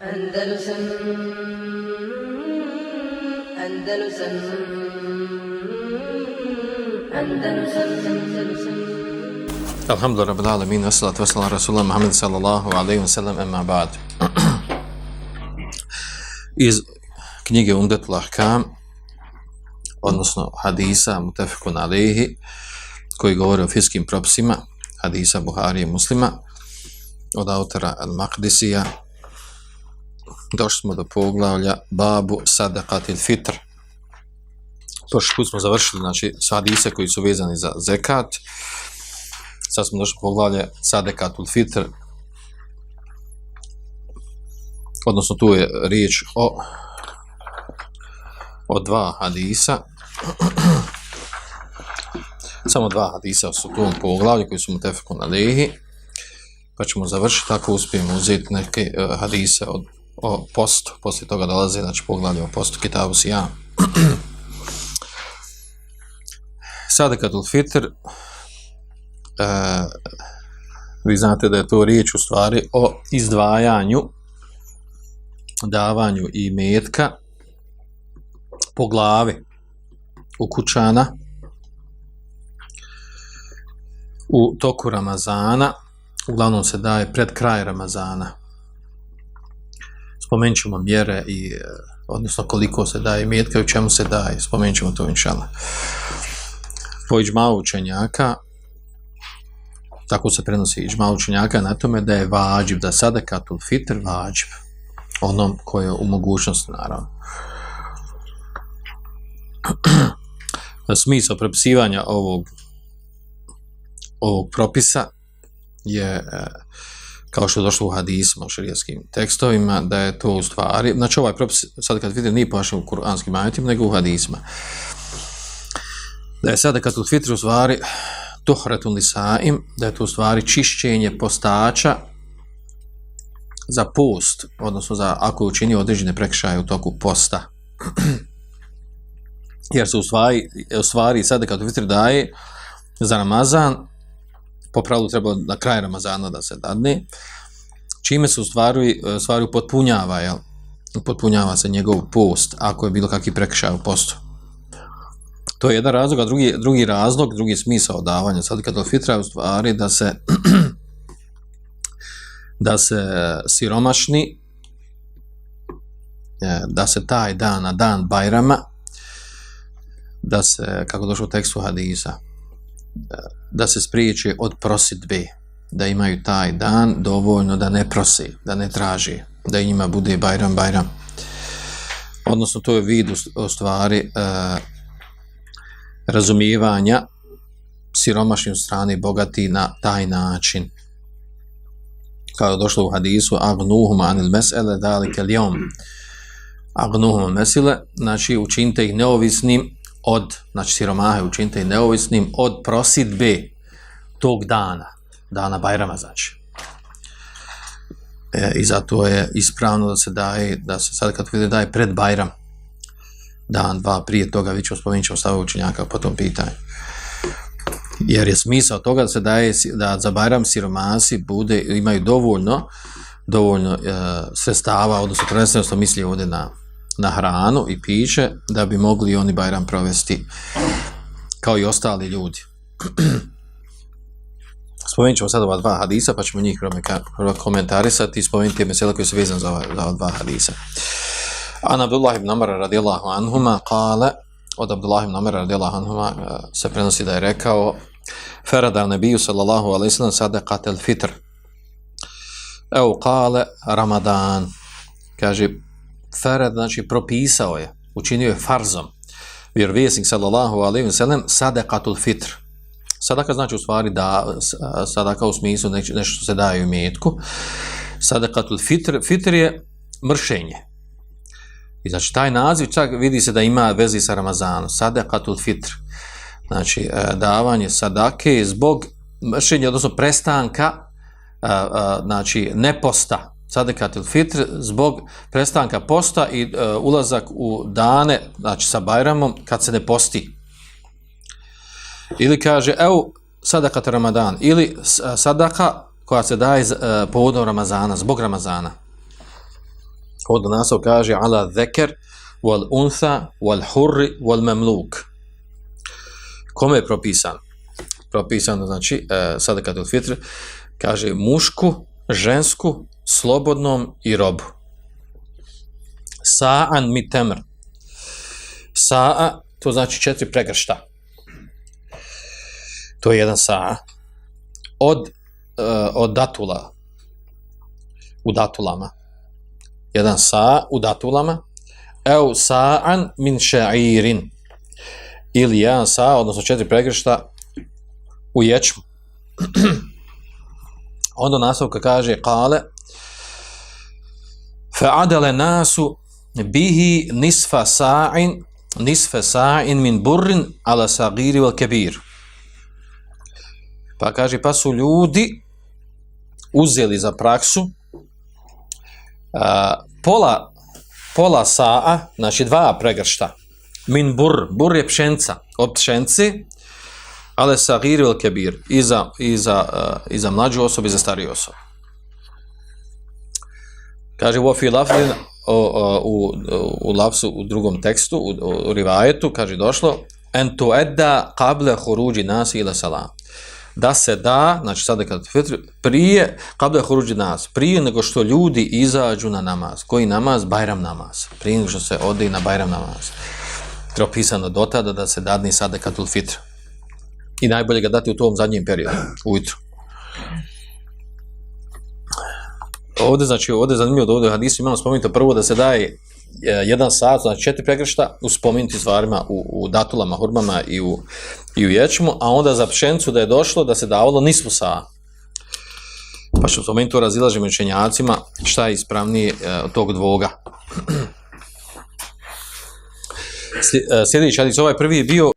Andalusam Andalusam Andalusam Andalusam Alhamdulillah rabbil alamin wassalatu wassalamu ala rasulillah Muhammad sallallahu alayhi wa sallam amma ba'd. Iz knjige Umdatul Ahkam odnosno hadisa mutafikun alejhi koji govori o fiskim propisima hadisa Buhari i Muslima od autora Al-Maqdisija došli smo do poglavlja babu sadaqatil fitr. Prošli put smo završili znači s hadise koji su vezani za zekat. Sad smo došli poglavlje sadaqatul fitr. Odnosno tu je riječ o o dva hadisa. Samo dva hadisa su tu u poglavlju koji su mu tefeku na lehi pa ćemo završiti tako uspijemo uzeti neke uh, hadise od, o postu poslije toga dolazi, znači poglavlje o postu kitabu si ja sada kad fitr e, vi znate da je to riječ u stvari o izdvajanju davanju i metka po glavi u kućana u toku Ramazana, uglavnom se daje pred kraj Ramazana. Spomenut ćemo mjere i e, odnosno koliko se daje mjetka i u čemu se daje. Spomenut ćemo to inšala. Po iđma učenjaka, tako se prenosi iđma učenjaka na tome da je vađib, da sada katul fitr vađib, onom koje je u mogućnosti naravno. Smisao prepisivanja ovog ovog propisa je e, kao što je došlo u hadisima, u šarijetskim tekstovima, da je to u stvari, znači ovaj propis, sad kad vidite, nije pošao u kuranskim ajetima, nego u hadisima. Da je sada kad u fitri u stvari tuhretun lisaim, da je to u stvari čišćenje postača za post, odnosno za ako učini određene prekšaje u toku posta. Jer se u stvari, u stvari sada kad u fitri daje za Ramazan, po pravilu treba na kraj Ramazana da se dadne, čime se u stvari, e, stvari potpunjava, jel? potpunjava se njegov post, ako je bilo kakvi prekršaj u postu. To je jedan razlog, a drugi, drugi razlog, drugi smisao davanja sad kad fitra u stvari da se da se siromašni e, da se taj dan na dan Bajrama da se, kako došlo u tekstu hadisa, da se spriječe od prosidbe, da imaju taj dan dovoljno da ne prosi, da ne traži, da njima bude bajram, bajram. Odnosno, to je vid u stvari e, razumijevanja siromašnim strani bogati na taj način. Kao došlo u hadisu, agnuhum anil mesele dalike lijom. Agnuhum mesile, znači učinite ih neovisnim od, znači siromahe učinite i neovisnim od prosidbe tog dana, dana Bajrama znači. E, I zato je ispravno da se daje, da se sad kad vidi daje pred Bajram, dan, dva, prije toga, vi ćemo spomenut ćemo stavu učenjaka po tom pitanju. Jer je smisao toga da se daje, da za Bajram siromasi bude, imaju dovoljno, dovoljno e, sredstava, odnosno prvenstveno što misli ovdje na, na hranu i piće da bi mogli oni Bajram provesti kao i ostali ljudi. Spomenut ćemo sad ova dva hadisa, pa ćemo njih komentarisati i spomenuti mesela koji su vezan za ova, za ova dva hadisa. An Abdullah ibn Amara radijallahu anhuma kale, od Abdullah ibn Amara radijallahu anhuma e, se prenosi da je rekao Ferada nebiju sallallahu alaihi sallam sadaqat al fitr. Evo kale Ramadan. Kaže, Farad, znači, propisao je, učinio je farzom, vjerovjesnik, sallallahu alaihi wa sallam, sadaqatul fitr. Sadaka znači u stvari da, sadaka u smislu neš, nešto što se daje u imetku. Sadaqatul fitr, fitr je mršenje. I znači taj naziv čak vidi se da ima vezi sa Ramazanom. Sadaqatul fitr. Znači e, davanje sadake zbog mršenja, odnosno prestanka, znači neposta, sadekat il fitr zbog prestanka posta i e, ulazak u dane, znači sa Bajramom, kad se ne posti. Ili kaže, evo, sadakat Ramadan, ili e, sadaka koja se daje e, povodom Ramazana, zbog Ramazana. Od nasov kaže ala zeker wal untha wal hurri wal memluk. Kome je propisan? Propisano znači e, sadakatul fitr, kaže mušku, žensku, slobodnom i robu. Sa'an mi temr. Sa'a, to znači četiri pregršta. To je jedan sa'a. Od, uh, od datula. U datulama. Jedan sa'a u datulama. Evo sa'an min ša'irin. Ili jedan sa'a, odnosno četiri pregršta u ječmu. Onda nastavka kaže kale fa'adale nasu bihi nisfa sa'in nisfa sa'in min burrin ala sagiri wal kebir. Pa kaže, pa su ljudi uzeli za praksu a, pola, pola sa'a, znači dva pregršta, min bur, bur je pšenca, od pšence, ale sagiri wal kebir, i za, i za, uh, i za mlađu osobu i za stariju osobu. Kaže, u ofi lafzin, o, o, u, u lapsu u drugom tekstu, u, u rivajetu, kaže, došlo, en tu edda kable huruđi nasi ila salam. Da se da, znači sada kad fitr, prije, kable huruđi nas, prije nego što ljudi izađu na namaz. Koji namaz? Bajram namaz. Prije nego što se ode na bajram namaz. Propisano do tada da se dadni sada kad fitr. I najbolje ga dati u tom zadnjem periodu, ujutru. Ovdje, znači, ovdje je zanimljivo da ovdje u hadisu imamo spomenuto prvo da se daje e, jedan sat, znači četiri pregršta u spomenuti stvarima, u, u datulama, hurmama i u, i u ječmu, a onda za pšencu da je došlo da se davalo nismo sa. Pa što spomenuti to razilažimo učenjacima šta je ispravnije e, od tog dvoga. E, sljedeći hadis, ovaj prvi je bio